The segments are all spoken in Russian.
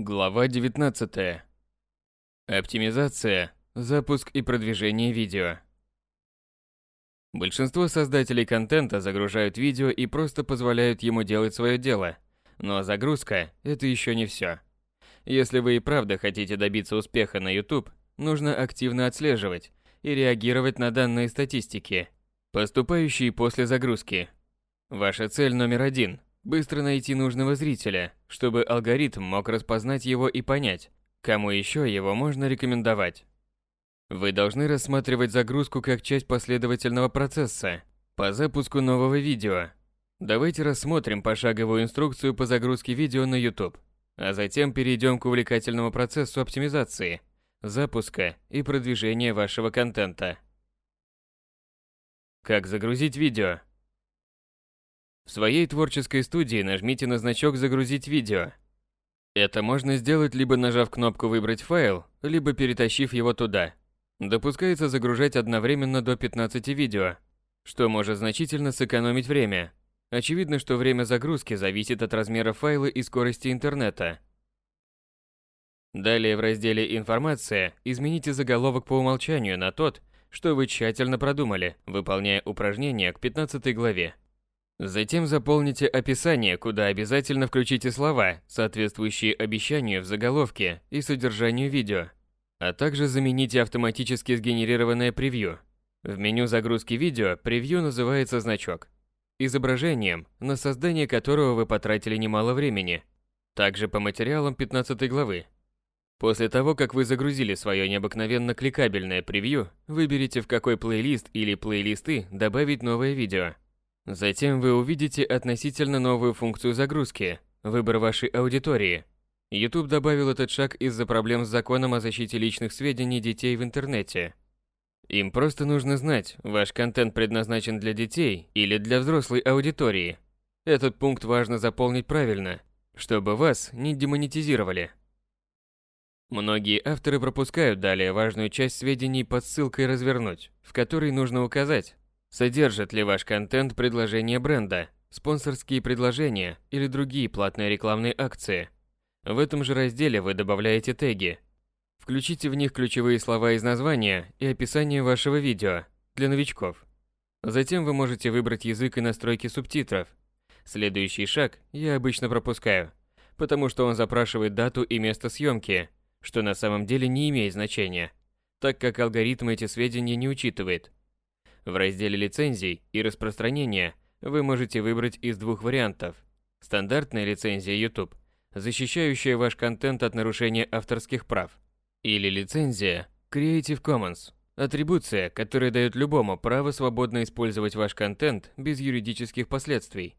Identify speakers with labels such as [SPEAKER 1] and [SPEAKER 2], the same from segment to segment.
[SPEAKER 1] Глава 19. Оптимизация, запуск и продвижение видео. Большинство создателей контента загружают видео и просто позволяют ему делать свое дело. Но загрузка – это еще не все. Если вы и правда хотите добиться успеха на YouTube, нужно активно отслеживать и реагировать на данные статистики, поступающие после загрузки. Ваша цель номер один – быстро найти нужного зрителя, чтобы алгоритм мог распознать его и понять, кому еще его можно рекомендовать. Вы должны рассматривать загрузку как часть последовательного процесса по запуску нового видео. Давайте рассмотрим пошаговую инструкцию по загрузке видео на YouTube, а затем перейдем к увлекательному процессу оптимизации, запуска и продвижения вашего контента. Как загрузить видео? В своей творческой студии нажмите на значок «Загрузить видео». Это можно сделать либо нажав кнопку «Выбрать файл», либо перетащив его туда. Допускается загружать одновременно до 15 видео, что может значительно сэкономить время. Очевидно, что время загрузки зависит от размера файла и скорости интернета. Далее в разделе «Информация» измените заголовок по умолчанию на тот, что вы тщательно продумали, выполняя упражнение к 15 главе. Затем заполните описание, куда обязательно включите слова, соответствующие обещанию в заголовке и содержанию видео, а также замените автоматически сгенерированное превью. В меню загрузки видео превью называется значок, изображением, на создание которого вы потратили немало времени. Также по материалам 15 главы. После того, как вы загрузили свое необыкновенно кликабельное превью, выберите в какой плейлист или плейлисты добавить новое видео – Затем вы увидите относительно новую функцию загрузки – выбор вашей аудитории. YouTube добавил этот шаг из-за проблем с законом о защите личных сведений детей в интернете. Им просто нужно знать, ваш контент предназначен для детей или для взрослой аудитории. Этот пункт важно заполнить правильно, чтобы вас не демонетизировали. Многие авторы пропускают далее важную часть сведений под ссылкой «Развернуть», в которой нужно указать, Содержит ли ваш контент предложения бренда, спонсорские предложения или другие платные рекламные акции? В этом же разделе вы добавляете теги. Включите в них ключевые слова из названия и описание вашего видео для новичков. Затем вы можете выбрать язык и настройки субтитров. Следующий шаг я обычно пропускаю, потому что он запрашивает дату и место съемки, что на самом деле не имеет значения, так как алгоритм эти сведения не учитывает – в разделе лицензий и распространения вы можете выбрать из двух вариантов. Стандартная лицензия YouTube, защищающая ваш контент от нарушения авторских прав. Или лицензия Creative Commons, атрибуция, которая дает любому право свободно использовать ваш контент без юридических последствий.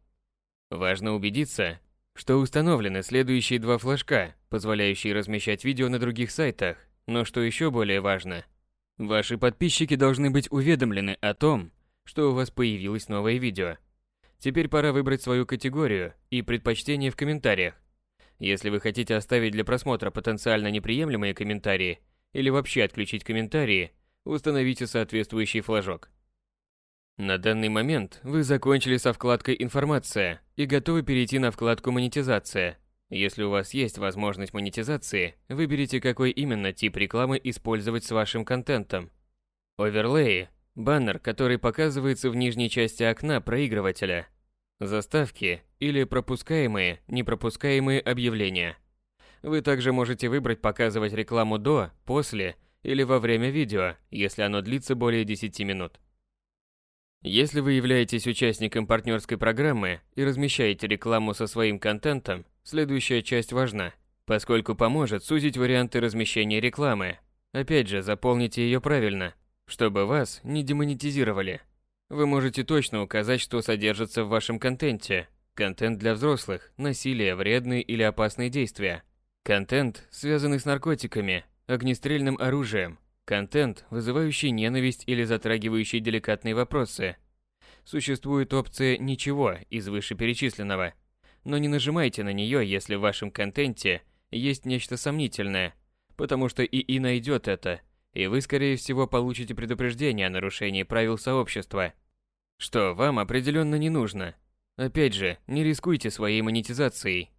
[SPEAKER 1] Важно убедиться, что установлены следующие два флажка, позволяющие размещать видео на других сайтах, но что еще более важно – Ваши подписчики должны быть уведомлены о том, что у вас появилось новое видео. Теперь пора выбрать свою категорию и предпочтение в комментариях. Если вы хотите оставить для просмотра потенциально неприемлемые комментарии или вообще отключить комментарии, установите соответствующий флажок. На данный момент вы закончили со вкладкой «Информация» и готовы перейти на вкладку «Монетизация». Если у вас есть возможность монетизации, выберите, какой именно тип рекламы использовать с вашим контентом. Оверлеи – баннер, который показывается в нижней части окна проигрывателя. Заставки или пропускаемые, непропускаемые объявления. Вы также можете выбрать показывать рекламу до, после или во время видео, если оно длится более 10 минут. Если вы являетесь участником партнерской программы и размещаете рекламу со своим контентом, Следующая часть важна, поскольку поможет сузить варианты размещения рекламы. Опять же, заполните ее правильно, чтобы вас не демонетизировали. Вы можете точно указать, что содержится в вашем контенте. Контент для взрослых, насилие, вредные или опасные действия. Контент, связанный с наркотиками, огнестрельным оружием. Контент, вызывающий ненависть или затрагивающий деликатные вопросы. Существует опция «Ничего» из вышеперечисленного – но не нажимайте на нее, если в вашем контенте есть нечто сомнительное, потому что ИИ найдет это, и вы, скорее всего, получите предупреждение о нарушении правил сообщества, что вам определенно не нужно. Опять же, не рискуйте своей монетизацией.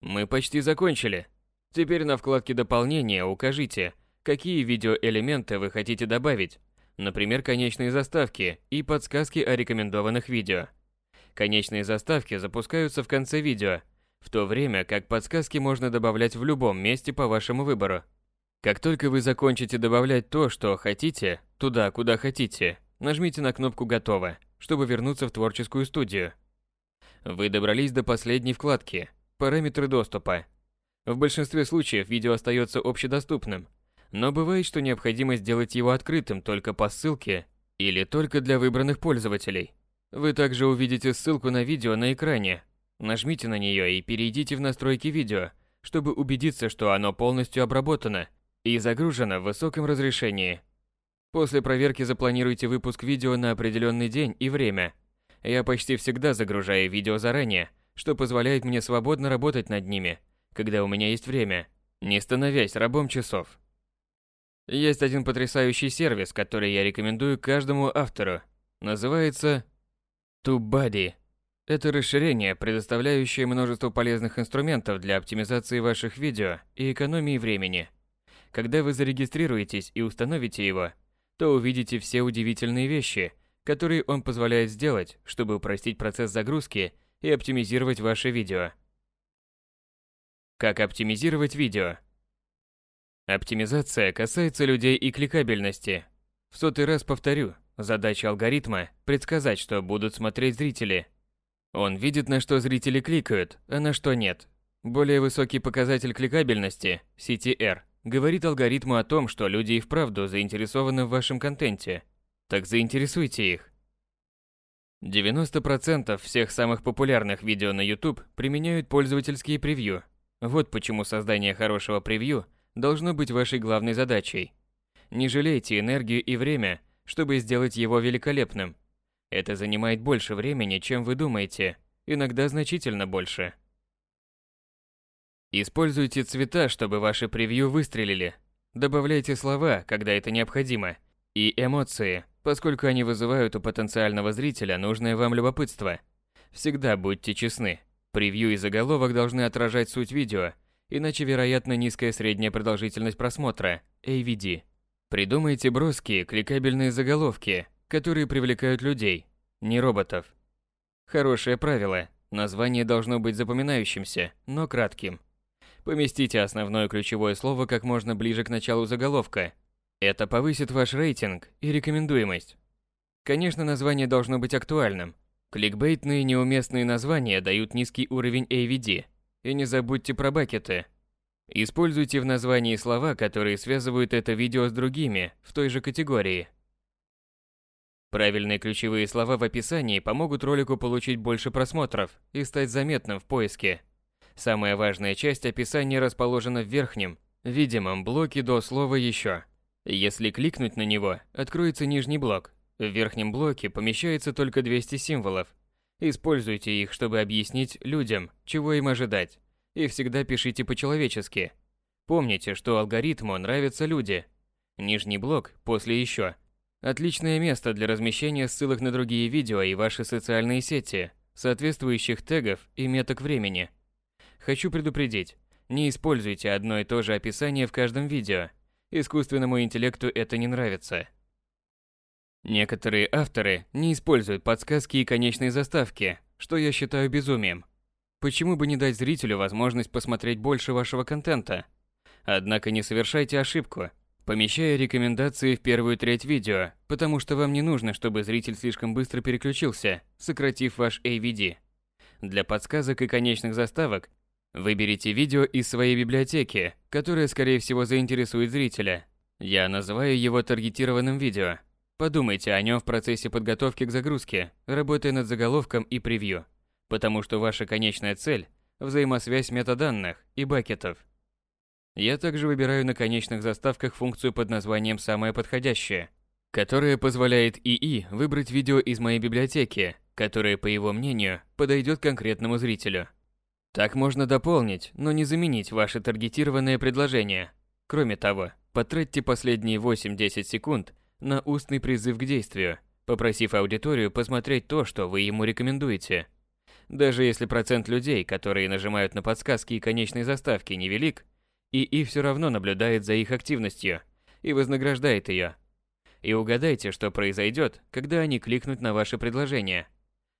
[SPEAKER 1] Мы почти закончили. Теперь на вкладке дополнения укажите, какие видеоэлементы вы хотите добавить, например, конечные заставки и подсказки о рекомендованных видео. Конечные заставки запускаются в конце видео, в то время как подсказки можно добавлять в любом месте по вашему выбору. Как только вы закончите добавлять то, что хотите, туда, куда хотите, нажмите на кнопку «Готово», чтобы вернуться в творческую студию. Вы добрались до последней вкладки «Параметры доступа». В большинстве случаев видео остается общедоступным, но бывает, что необходимо сделать его открытым только по ссылке или только для выбранных пользователей. Вы также увидите ссылку на видео на экране. Нажмите на нее и перейдите в настройки видео, чтобы убедиться, что оно полностью обработано и загружено в высоком разрешении. После проверки запланируйте выпуск видео на определенный день и время. Я почти всегда загружаю видео заранее, что позволяет мне свободно работать над ними, когда у меня есть время, не становясь рабом часов. Есть один потрясающий сервис, который я рекомендую каждому автору. Называется TubeBuddy. Это расширение, предоставляющее множество полезных инструментов для оптимизации ваших видео и экономии времени. Когда вы зарегистрируетесь и установите его, то увидите все удивительные вещи, которые он позволяет сделать, чтобы упростить процесс загрузки и оптимизировать ваше видео. Как оптимизировать видео? Оптимизация касается людей и кликабельности. В сотый раз повторю, задача алгоритма – предсказать, что будут смотреть зрители. Он видит, на что зрители кликают, а на что нет. Более высокий показатель кликабельности – CTR – говорит алгоритму о том, что люди и вправду заинтересованы в вашем контенте. Так заинтересуйте их. 90% всех самых популярных видео на YouTube применяют пользовательские превью. Вот почему создание хорошего превью – должно быть вашей главной задачей. Не жалейте энергию и время, чтобы сделать его великолепным. Это занимает больше времени, чем вы думаете, иногда значительно больше. Используйте цвета, чтобы ваши превью выстрелили. Добавляйте слова, когда это необходимо, и эмоции, поскольку они вызывают у потенциального зрителя нужное вам любопытство. Всегда будьте честны. Превью и заголовок должны отражать суть видео – иначе вероятно низкая средняя продолжительность просмотра, AVD. Придумайте броские, кликабельные заголовки, которые привлекают людей, не роботов. Хорошее правило. Название должно быть запоминающимся, но кратким. Поместите основное ключевое слово как можно ближе к началу заголовка. Это повысит ваш рейтинг и рекомендуемость. Конечно, название должно быть актуальным. Кликбейтные неуместные названия дают низкий уровень AVD, и не забудьте про бакеты. Используйте в названии слова, которые связывают это видео с другими в той же категории. Правильные ключевые слова в описании помогут ролику получить больше просмотров и стать заметным в поиске. Самая важная часть описания расположена в верхнем, видимом блоке до слова «Еще». Если кликнуть на него, откроется нижний блок. В верхнем блоке помещается только 200 символов, Используйте их, чтобы объяснить людям, чего им ожидать. И всегда пишите по-человечески. Помните, что алгоритму нравятся люди. Нижний блок после еще. Отличное место для размещения ссылок на другие видео и ваши социальные сети, соответствующих тегов и меток времени. Хочу предупредить, не используйте одно и то же описание в каждом видео. Искусственному интеллекту это не нравится. Некоторые авторы не используют подсказки и конечные заставки, что я считаю безумием. Почему бы не дать зрителю возможность посмотреть больше вашего контента? Однако не совершайте ошибку, помещая рекомендации в первую треть видео, потому что вам не нужно, чтобы зритель слишком быстро переключился, сократив ваш AVD. Для подсказок и конечных заставок выберите видео из своей библиотеки, которое скорее всего заинтересует зрителя. Я называю его таргетированным видео – Подумайте о нем в процессе подготовки к загрузке, работая над заголовком и превью, потому что ваша конечная цель – взаимосвязь метаданных и бакетов. Я также выбираю на конечных заставках функцию под названием «Самое подходящее», которая позволяет ИИ выбрать видео из моей библиотеки, которое, по его мнению, подойдет конкретному зрителю. Так можно дополнить, но не заменить ваше таргетированное предложение. Кроме того, потратьте последние 8-10 секунд на устный призыв к действию, попросив аудиторию посмотреть то, что вы ему рекомендуете. Даже если процент людей, которые нажимают на подсказки и конечной заставки, невелик, ИИ все равно наблюдает за их активностью и вознаграждает ее. И угадайте, что произойдет, когда они кликнут на ваше предложение.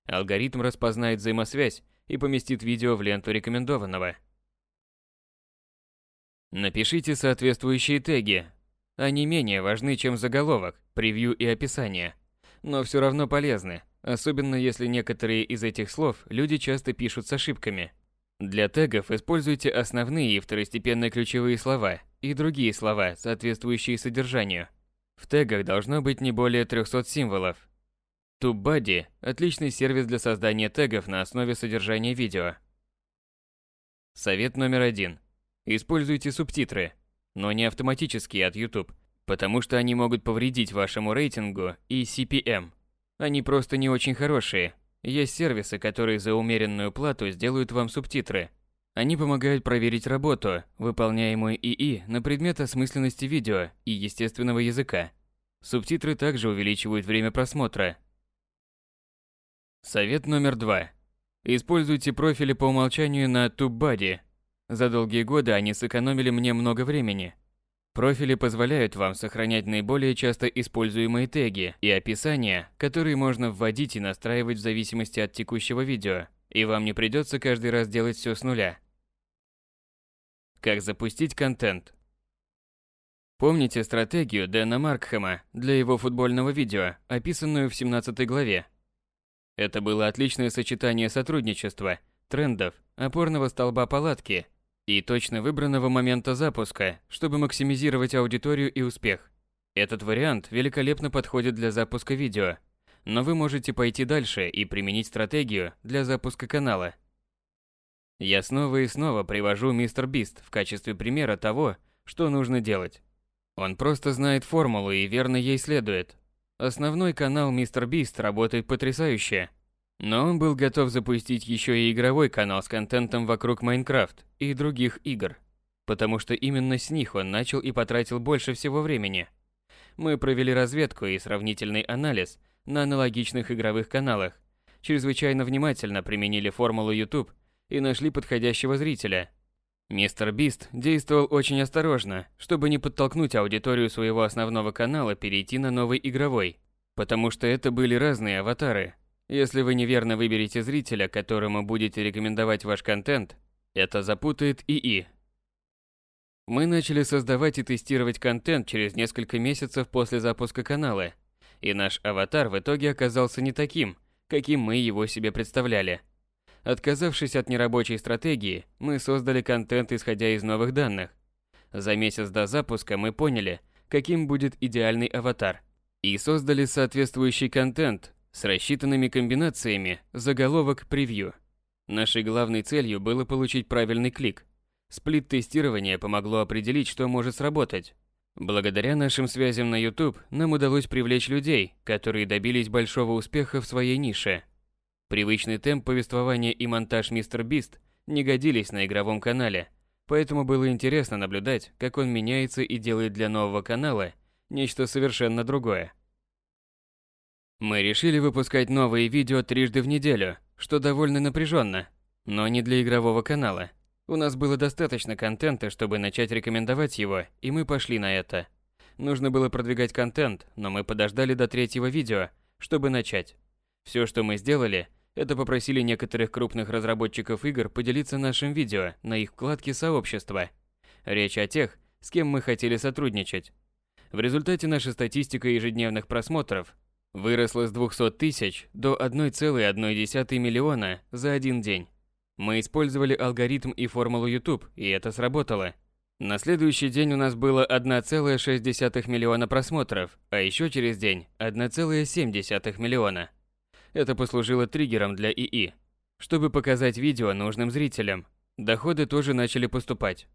[SPEAKER 1] Алгоритм распознает взаимосвязь и поместит видео в ленту рекомендованного. Напишите соответствующие теги. Они менее важны, чем заголовок, превью и описание, но все равно полезны, особенно если некоторые из этих слов люди часто пишут с ошибками. Для тегов используйте основные и второстепенные ключевые слова и другие слова, соответствующие содержанию. В тегах должно быть не более 300 символов. TubeBuddy – отличный сервис для создания тегов на основе содержания видео. Совет номер один. Используйте субтитры, но не автоматические от YouTube, потому что они могут повредить вашему рейтингу и CPM. Они просто не очень хорошие. Есть сервисы, которые за умеренную плату сделают вам субтитры. Они помогают проверить работу, выполняемую ИИ на предмет осмысленности видео и естественного языка. Субтитры также увеличивают время просмотра. Совет номер два. Используйте профили по умолчанию на TubeBuddy за долгие годы они сэкономили мне много времени. Профили позволяют вам сохранять наиболее часто используемые теги и описания, которые можно вводить и настраивать в зависимости от текущего видео, и вам не придется каждый раз делать все с нуля. Как запустить контент? Помните стратегию Дэна Маркхэма для его футбольного видео, описанную в 17 главе? Это было отличное сочетание сотрудничества, трендов, опорного столба палатки и точно выбранного момента запуска, чтобы максимизировать аудиторию и успех. Этот вариант великолепно подходит для запуска видео, но вы можете пойти дальше и применить стратегию для запуска канала. Я снова и снова привожу мистер Бист в качестве примера того, что нужно делать. Он просто знает формулу и верно ей следует. Основной канал Мистер Бист работает потрясающе – но он был готов запустить еще и игровой канал с контентом вокруг Майнкрафт и других игр, потому что именно с них он начал и потратил больше всего времени. Мы провели разведку и сравнительный анализ на аналогичных игровых каналах, чрезвычайно внимательно применили формулу YouTube и нашли подходящего зрителя. Мистер Бист действовал очень осторожно, чтобы не подтолкнуть аудиторию своего основного канала перейти на новый игровой, потому что это были разные аватары – если вы неверно выберете зрителя, которому будете рекомендовать ваш контент, это запутает ИИ. Мы начали создавать и тестировать контент через несколько месяцев после запуска канала, и наш аватар в итоге оказался не таким, каким мы его себе представляли. Отказавшись от нерабочей стратегии, мы создали контент, исходя из новых данных. За месяц до запуска мы поняли, каким будет идеальный аватар, и создали соответствующий контент, с рассчитанными комбинациями заголовок-превью. Нашей главной целью было получить правильный клик. Сплит-тестирование помогло определить, что может сработать. Благодаря нашим связям на YouTube нам удалось привлечь людей, которые добились большого успеха в своей нише. Привычный темп повествования и монтаж Мистер Бист не годились на игровом канале, поэтому было интересно наблюдать, как он меняется и делает для нового канала нечто совершенно другое. Мы решили выпускать новые видео трижды в неделю, что довольно напряженно, но не для игрового канала. У нас было достаточно контента, чтобы начать рекомендовать его, и мы пошли на это. Нужно было продвигать контент, но мы подождали до третьего видео, чтобы начать. Все, что мы сделали, это попросили некоторых крупных разработчиков игр поделиться нашим видео на их вкладке сообщества. Речь о тех, с кем мы хотели сотрудничать. В результате наша статистика ежедневных просмотров выросла с 200 тысяч до 1,1 миллиона за один день. Мы использовали алгоритм и формулу YouTube, и это сработало. На следующий день у нас было 1,6 миллиона просмотров, а еще через день 1,7 миллиона. Это послужило триггером для ИИ, чтобы показать видео нужным зрителям. Доходы тоже начали поступать.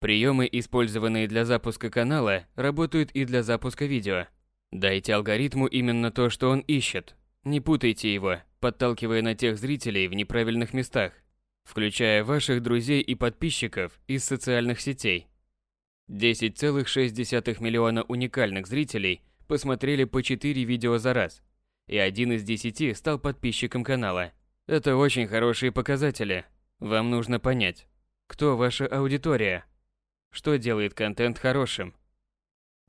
[SPEAKER 1] Приемы, использованные для запуска канала, работают и для запуска видео. Дайте алгоритму именно то, что он ищет. Не путайте его, подталкивая на тех зрителей в неправильных местах, включая ваших друзей и подписчиков из социальных сетей. 10,6 миллиона уникальных зрителей посмотрели по 4 видео за раз, и один из 10 стал подписчиком канала. Это очень хорошие показатели. Вам нужно понять, кто ваша аудитория, что делает контент хорошим,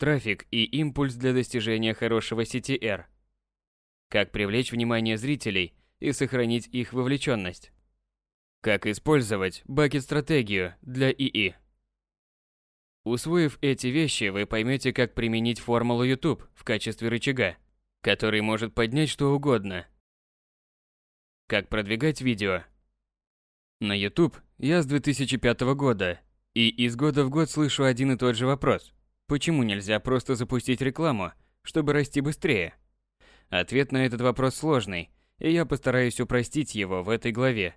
[SPEAKER 1] трафик и импульс для достижения хорошего CTR, как привлечь внимание зрителей и сохранить их вовлеченность, как использовать бакет-стратегию для ИИ. Усвоив эти вещи, вы поймете, как применить формулу YouTube в качестве рычага, который может поднять что угодно. Как продвигать видео. На YouTube я с 2005 года, и из года в год слышу один и тот же вопрос. Почему нельзя просто запустить рекламу, чтобы расти быстрее? Ответ на этот вопрос сложный, и я постараюсь упростить его в этой главе.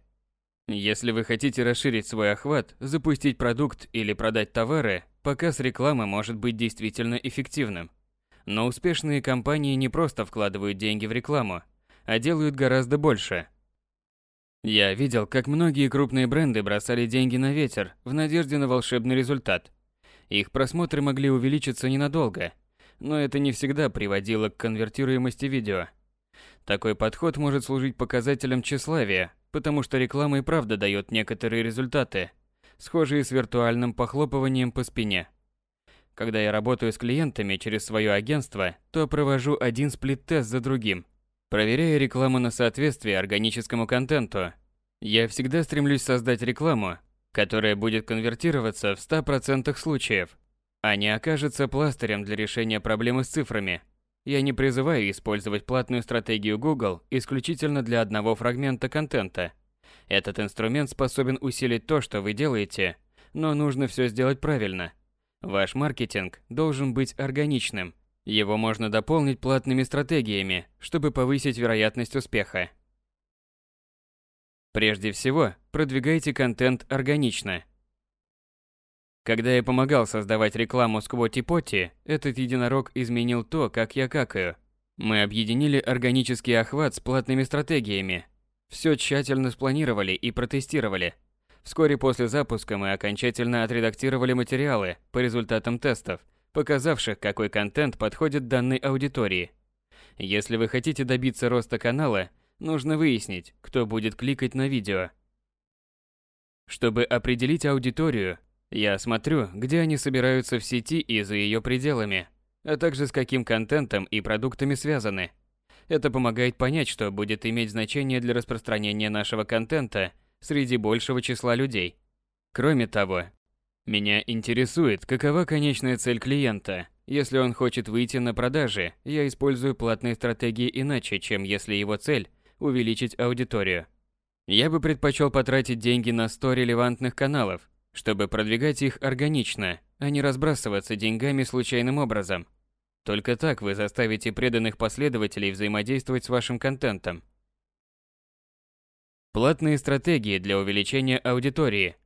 [SPEAKER 1] Если вы хотите расширить свой охват, запустить продукт или продать товары, показ рекламы может быть действительно эффективным. Но успешные компании не просто вкладывают деньги в рекламу, а делают гораздо больше. Я видел, как многие крупные бренды бросали деньги на ветер в надежде на волшебный результат. Их просмотры могли увеличиться ненадолго, но это не всегда приводило к конвертируемости видео. Такой подход может служить показателем тщеславия, потому что реклама и правда дает некоторые результаты – схожие с виртуальным похлопыванием по спине. Когда я работаю с клиентами через свое агентство, то провожу один сплит-тест за другим, проверяя рекламу на соответствие органическому контенту. Я всегда стремлюсь создать рекламу, которая будет конвертироваться в 100% случаев, а не окажется пластырем для решения проблемы с цифрами. Я не призываю использовать платную стратегию Google исключительно для одного фрагмента контента – этот инструмент способен усилить то, что вы делаете, но нужно все сделать правильно. Ваш маркетинг должен быть органичным. Его можно дополнить платными стратегиями, чтобы повысить вероятность успеха. Прежде всего, продвигайте контент органично. Когда я помогал создавать рекламу Сквоти Потти, этот единорог изменил то, как я какаю. Мы объединили органический охват с платными стратегиями, все тщательно спланировали и протестировали. Вскоре после запуска мы окончательно отредактировали материалы по результатам тестов, показавших, какой контент подходит данной аудитории. Если вы хотите добиться роста канала, нужно выяснить, кто будет кликать на видео. Чтобы определить аудиторию, я смотрю, где они собираются в сети и за ее пределами, а также с каким контентом и продуктами связаны – это помогает понять, что будет иметь значение для распространения нашего контента среди большего числа людей. Кроме того, меня интересует, какова конечная цель клиента. Если он хочет выйти на продажи, я использую платные стратегии иначе, чем если его цель – увеличить аудиторию. Я бы предпочел потратить деньги на 100 релевантных каналов, чтобы продвигать их органично, а не разбрасываться деньгами случайным образом. Только так вы заставите преданных последователей взаимодействовать с вашим контентом. Платные стратегии для увеличения аудитории.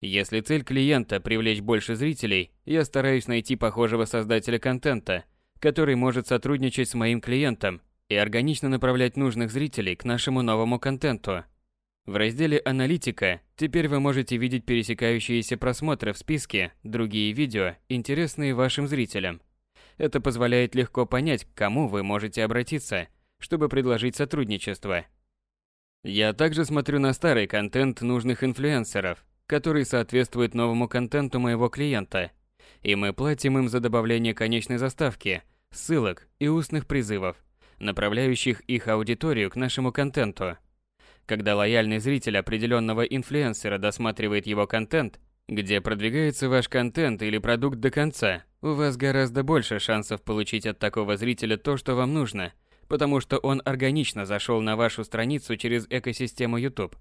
[SPEAKER 1] Если цель клиента привлечь больше зрителей, я стараюсь найти похожего создателя контента, который может сотрудничать с моим клиентом и органично направлять нужных зрителей к нашему новому контенту. В разделе «Аналитика» теперь вы можете видеть пересекающиеся просмотры в списке, другие видео, интересные вашим зрителям. Это позволяет легко понять, к кому вы можете обратиться, чтобы предложить сотрудничество. Я также смотрю на старый контент нужных инфлюенсеров, который соответствует новому контенту моего клиента, и мы платим им за добавление конечной заставки, ссылок и устных призывов, направляющих их аудиторию к нашему контенту. Когда лояльный зритель определенного инфлюенсера досматривает его контент, где продвигается ваш контент или продукт до конца, у вас гораздо больше шансов получить от такого зрителя то, что вам нужно, потому что он органично зашел на вашу страницу через экосистему YouTube.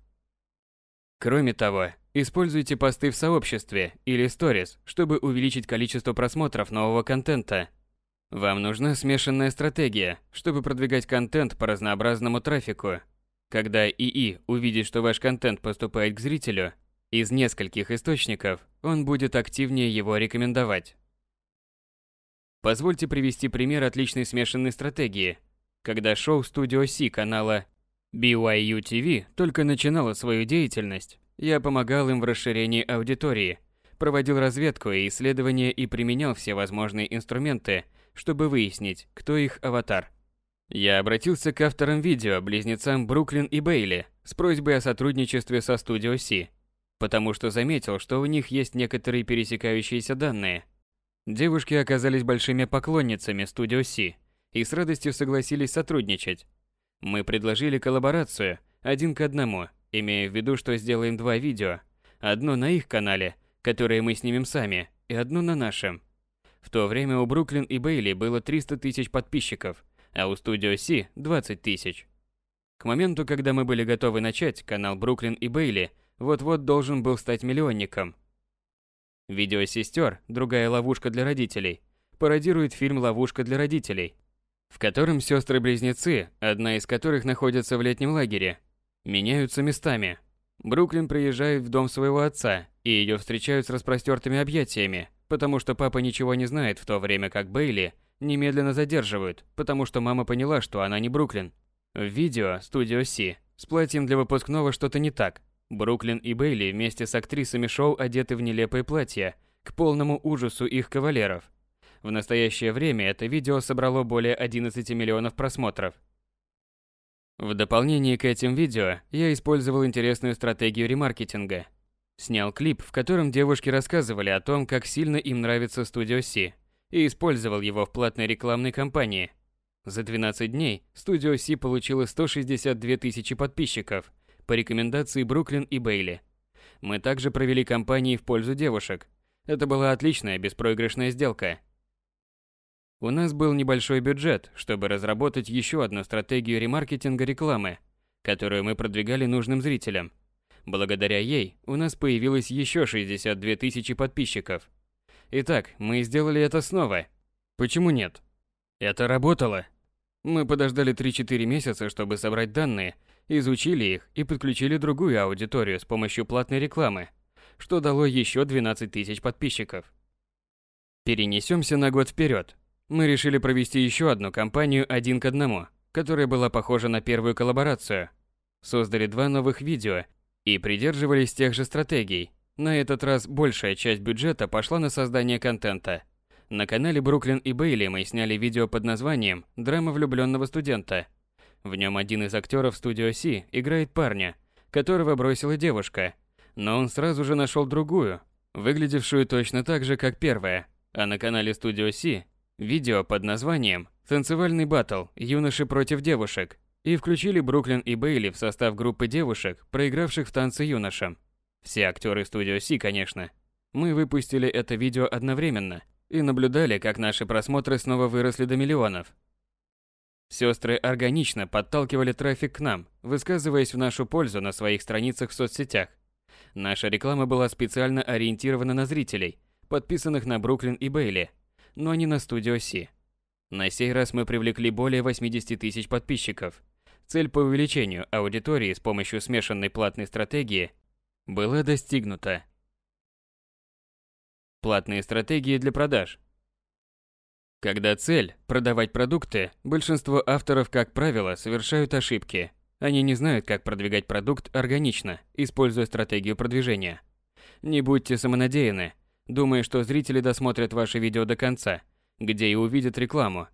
[SPEAKER 1] Кроме того, используйте посты в сообществе или сторис, чтобы увеличить количество просмотров нового контента. Вам нужна смешанная стратегия, чтобы продвигать контент по разнообразному трафику, когда ИИ увидит, что ваш контент поступает к зрителю из нескольких источников, он будет активнее его рекомендовать. Позвольте привести пример отличной смешанной стратегии. Когда шоу Studio C канала BYU TV только начинало свою деятельность, я помогал им в расширении аудитории, проводил разведку и исследования и применял все возможные инструменты, чтобы выяснить, кто их аватар – Я обратился к авторам видео, близнецам Бруклин и Бейли, с просьбой о сотрудничестве со Studio C, потому что заметил, что у них есть некоторые пересекающиеся данные. Девушки оказались большими поклонницами Studio C и с радостью согласились сотрудничать. Мы предложили коллаборацию один к одному, имея в виду, что сделаем два видео. Одно на их канале, которое мы снимем сами, и одно на нашем. В то время у Бруклин и Бейли было 300 тысяч подписчиков, а у Studio C 20 тысяч. К моменту, когда мы были готовы начать, канал Бруклин и Бейли вот-вот должен был стать миллионником. Видео сестер «Другая ловушка для родителей» пародирует фильм «Ловушка для родителей», в котором сестры-близнецы, одна из которых находится в летнем лагере, меняются местами. Бруклин приезжает в дом своего отца, и ее встречают с распростертыми объятиями, потому что папа ничего не знает, в то время как Бейли немедленно задерживают, потому что мама поняла, что она не Бруклин. В видео Studio C с платьем для выпускного что-то не так. Бруклин и Бейли вместе с актрисами шоу одеты в нелепые платья, к полному ужасу их кавалеров. В настоящее время это видео собрало более 11 миллионов просмотров. В дополнение к этим видео я использовал интересную стратегию ремаркетинга. Снял клип, в котором девушки рассказывали о том, как сильно им нравится Studio C, и использовал его в платной рекламной кампании. За 12 дней Studio C получила 162 тысячи подписчиков по рекомендации Бруклин и Бейли. Мы также провели кампании в пользу девушек. Это была отличная беспроигрышная сделка. У нас был небольшой бюджет, чтобы разработать еще одну стратегию ремаркетинга рекламы, которую мы продвигали нужным зрителям. Благодаря ей у нас появилось еще 62 тысячи подписчиков. Итак, мы сделали это снова. Почему нет? Это работало. Мы подождали 3-4 месяца, чтобы собрать данные, изучили их и подключили другую аудиторию с помощью платной рекламы, что дало еще 12 тысяч подписчиков. Перенесемся на год вперед. Мы решили провести еще одну кампанию один к одному, которая была похожа на первую коллаборацию. Создали два новых видео и придерживались тех же стратегий. На этот раз большая часть бюджета пошла на создание контента. На канале Бруклин и Бейли мы сняли видео под названием «Драма влюбленного студента». В нем один из актеров Studio C играет парня, которого бросила девушка, но он сразу же нашел другую, выглядевшую точно так же, как первая. А на канале Studio C Видео под названием «Танцевальный батл. Юноши против девушек» и включили Бруклин и Бейли в состав группы девушек, проигравших в танцы юношам. Все актеры Studio C, конечно. Мы выпустили это видео одновременно и наблюдали, как наши просмотры снова выросли до миллионов. Сестры органично подталкивали трафик к нам, высказываясь в нашу пользу на своих страницах в соцсетях. Наша реклама была специально ориентирована на зрителей, подписанных на Бруклин и Бейли – но не на Studio C. На сей раз мы привлекли более 80 тысяч подписчиков. Цель по увеличению аудитории с помощью смешанной платной стратегии была достигнута. Платные стратегии для продаж. Когда цель – продавать продукты, большинство авторов, как правило, совершают ошибки. Они не знают, как продвигать продукт органично, используя стратегию продвижения. Не будьте самонадеянны, думая, что зрители досмотрят ваше видео до конца, где и увидят рекламу.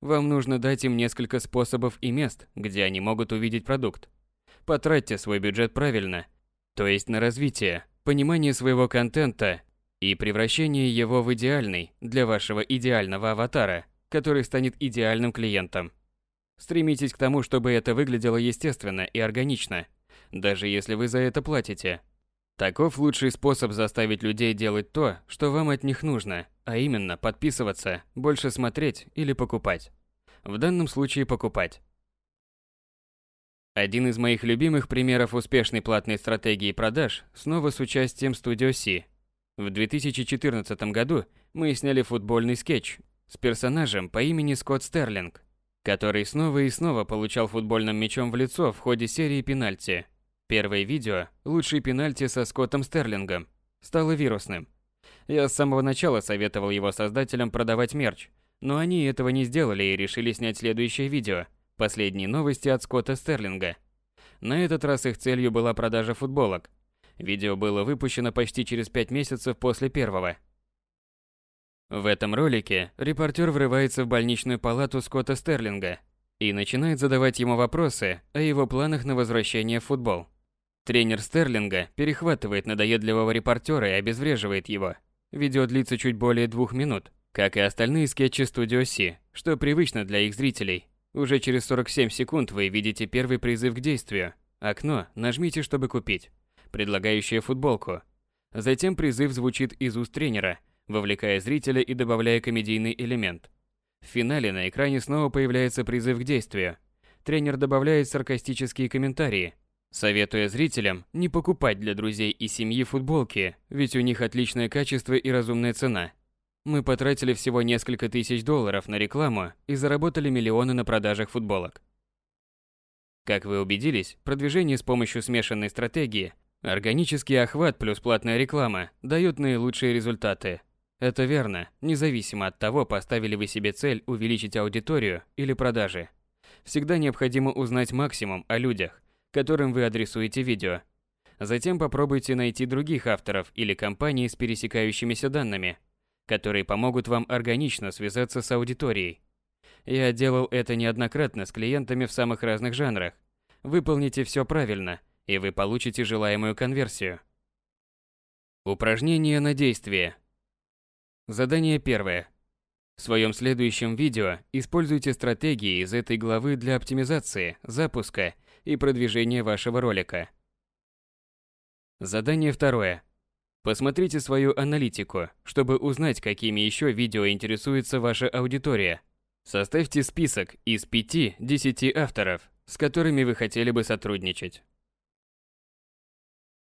[SPEAKER 1] Вам нужно дать им несколько способов и мест, где они могут увидеть продукт. Потратьте свой бюджет правильно, то есть на развитие, понимание своего контента и превращение его в идеальный для вашего идеального аватара, который станет идеальным клиентом. Стремитесь к тому, чтобы это выглядело естественно и органично, даже если вы за это платите. Таков лучший способ заставить людей делать то, что вам от них нужно, а именно подписываться, больше смотреть или покупать. В данном случае покупать. Один из моих любимых примеров успешной платной стратегии продаж снова с участием Studio C. В 2014 году мы сняли футбольный скетч с персонажем по имени Скотт Стерлинг, который снова и снова получал футбольным мячом в лицо в ходе серии пенальти – Первое видео «Лучший пенальти со Скоттом Стерлингом» стало вирусным. Я с самого начала советовал его создателям продавать мерч, но они этого не сделали и решили снять следующее видео «Последние новости от Скотта Стерлинга». На этот раз их целью была продажа футболок. Видео было выпущено почти через 5 месяцев после первого. В этом ролике репортер врывается в больничную палату Скотта Стерлинга. и начинает задавать ему вопросы о его планах на возвращение в футбол. Тренер Стерлинга перехватывает надоедливого репортера и обезвреживает его. Видео длится чуть более двух минут, как и остальные скетчи Studio C, что привычно для их зрителей. Уже через 47 секунд вы видите первый призыв к действию. Окно нажмите, чтобы купить, предлагающее футболку. Затем призыв звучит из уст тренера, вовлекая зрителя и добавляя комедийный элемент. В финале на экране снова появляется призыв к действию. Тренер добавляет саркастические комментарии, советуя зрителям не покупать для друзей и семьи футболки, ведь у них отличное качество и разумная цена. Мы потратили всего несколько тысяч долларов на рекламу и заработали миллионы на продажах футболок. Как вы убедились, продвижение с помощью смешанной стратегии, органический охват плюс платная реклама дают наилучшие результаты. Это верно, независимо от того, поставили вы себе цель увеличить аудиторию или продажи. Всегда необходимо узнать максимум о людях, которым вы адресуете видео. Затем попробуйте найти других авторов или компаний с пересекающимися данными, которые помогут вам органично связаться с аудиторией. Я делал это неоднократно с клиентами в самых разных жанрах. Выполните все правильно, и вы получите желаемую конверсию. Упражнение на действие. Задание первое. В своем следующем видео используйте стратегии из этой главы для оптимизации, запуска и продвижения вашего ролика. Задание второе. Посмотрите свою аналитику, чтобы узнать, какими еще видео интересуется ваша аудитория. Составьте список из 5-10 авторов, с которыми вы хотели бы сотрудничать.